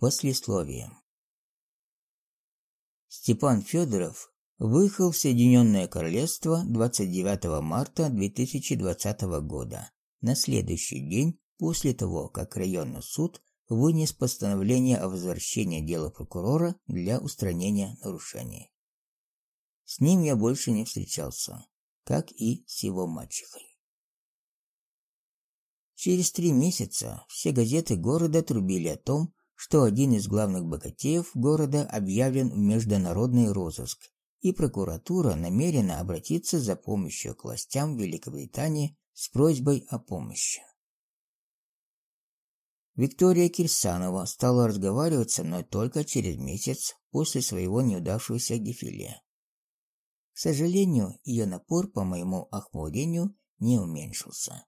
Послесловие. Степан Федоров выехал в Соединенное Королевство 29 марта 2020 года, на следующий день после того, как районный суд вынес постановление о возвращении дела прокурора для устранения нарушений. С ним я больше не встречался, как и с его мачехой. Через три месяца все газеты города трубили о том, что один из главных богатеев города объявлен в международный розыск, и прокуратура намерена обратиться за помощью к властям Великобритании с просьбой о помощи. Виктория Кирсанова стала разговаривать со мной только через месяц после своего неудавшегося дефиле. К сожалению, ее напор по моему охмурению не уменьшился.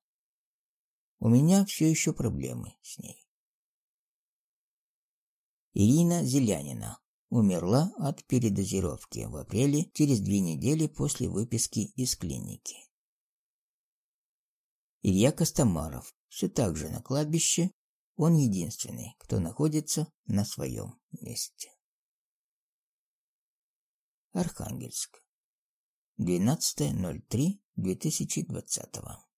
У меня все еще проблемы с ней. Ирина Зелянина умерла от передозировки в апреле через две недели после выписки из клиники. Илья Костомаров все так же на кладбище, он единственный, кто находится на своем месте. Архангельск. 12.03.2020